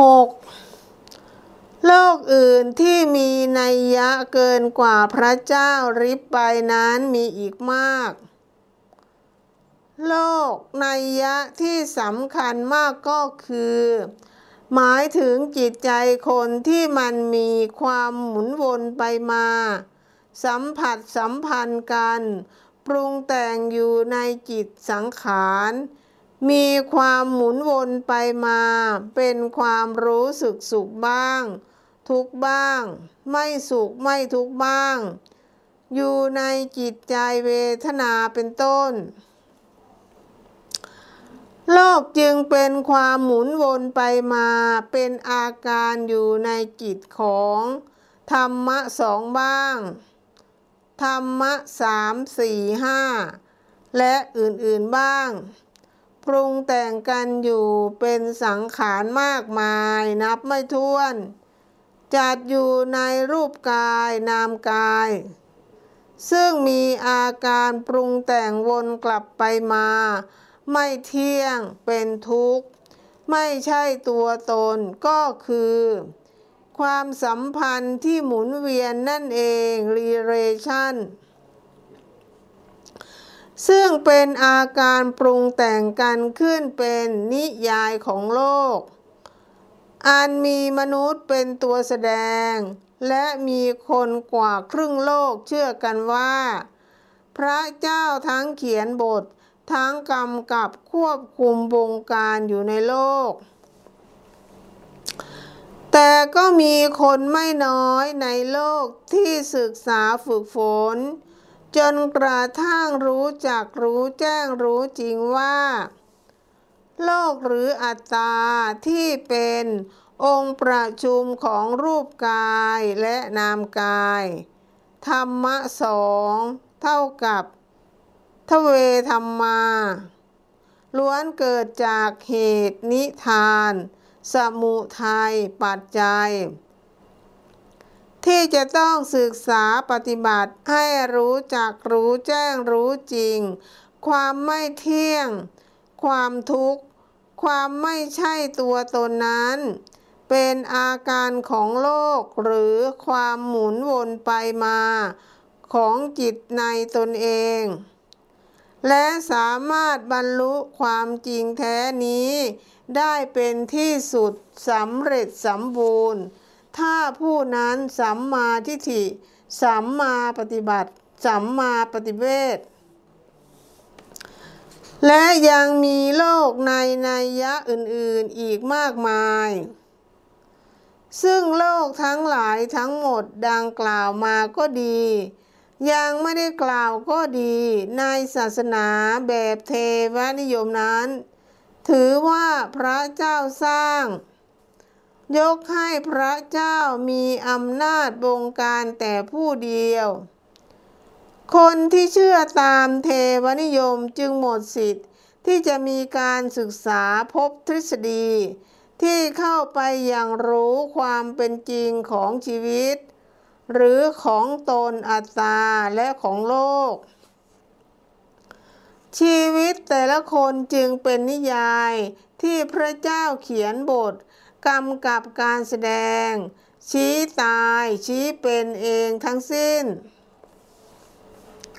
6. โลกอื่นที่มีนัยยะเกินกว่าพระเจ้าริบไปนั้นมีอีกมาก โลกนัยยะที่สำคัญมากก็คือ หมายถึงจิตใจคนที่มันมีความหมุนวนไปมา สัมผัสสัมพันธ์กัน ปรุงแต่งอยู่ในจิตสังขาร มีความหมุนวนไปมา เป็นความรู้สึกสุขบ้าง ทุกบ้าง ไม่สุขไม่ทุกบ้าง อยู่ในจิตใจเวทนาเป็นต้น โลกจึงเป็นความหมุนวนไปมา เป็นอาการอยู่ในจิตของ ธรรมะสองบ้าง ธรรมะสามสี่ห้าและอื่นๆบ้าง ปรุงแต่งกันอยู่เป็นสังขารมากมายนับไม่ถ้วน จัดอยู่ในรูปกายนามกาย ซึ่งมีอาการปรุงแต่งวนกลับไปมา ไม่เที่ยงเป็นทุกข์ ไม่ใช่ตัวตนก็คือ ความสัมพันธ์ที่หมุนเวียนนั่นเอง relation ซึ่งเป็นอาการปรุงแต่งกันขึ้นเป็นนิยายของโลก อันมีมนุษย์เป็นตัวแสดง และมีคนกว่าครึ่งโลกเชื่อกันว่า พระเจ้าทั้งเขียนบท ทั้งกำกับควบคุมบงการอยู่ในโลก แต่ก็มีคนไม่น้อยในโลกที่ศึกษาฝึกฝน จนกระทั่งรู้จักรู้แจ้งรู้จริงว่า โลกหรืออัตตาที่เป็นองค์ประชุมของรูปกายและนามกาย ธรรมะสองเท่ากับทเวธรรมา ล้วนเกิดจากเหตุนิทาน สมุทัยปัจจัย ที่จะต้องศึกษาปฏิบัติให้รู้จักรู้แจ้งรู้จริง ความไม่เที่ยง ความทุกข์ ความไม่ใช่ตัวตนนั้น เป็นอาการของโลกหรือความหมุนวนไปมา ของจิตในตนเอง และสามารถบรรลุความจริงแท้นี้ ได้เป็นที่สุดสำเร็จสมบูรณ์ ผู้นั้นสัมมาทิฏฐิ สัมมาปฏิบัติ สัมมาปฏิเวทและยังมีโลกในนัยยะอื่นๆอีกมากมาย ซึ่งโลกทั้งหลายทั้งหมดดังกล่าวมาก็ดี ยังไม่ได้กล่าวก็ดี ในศาสนาแบบเทวนิยมนั้น ถือว่าพระเจ้าสร้าง ยกให้พระเจ้ามีอำนาจบงการแต่ผู้เดียว คนที่เชื่อตามเทวนิยมจึงหมดสิทธิ์ที่จะมีการศึกษาพบทฤษฎี ที่เข้าไปอย่างรู้ความเป็นจริงของชีวิต หรือของตนอัตตาและของโลก ชีวิตแต่ละคนจึงเป็นนิยายที่พระเจ้าเขียนบท กำกับการแสดง ชี้ตายชี้เป็นเองทั้งสิ้น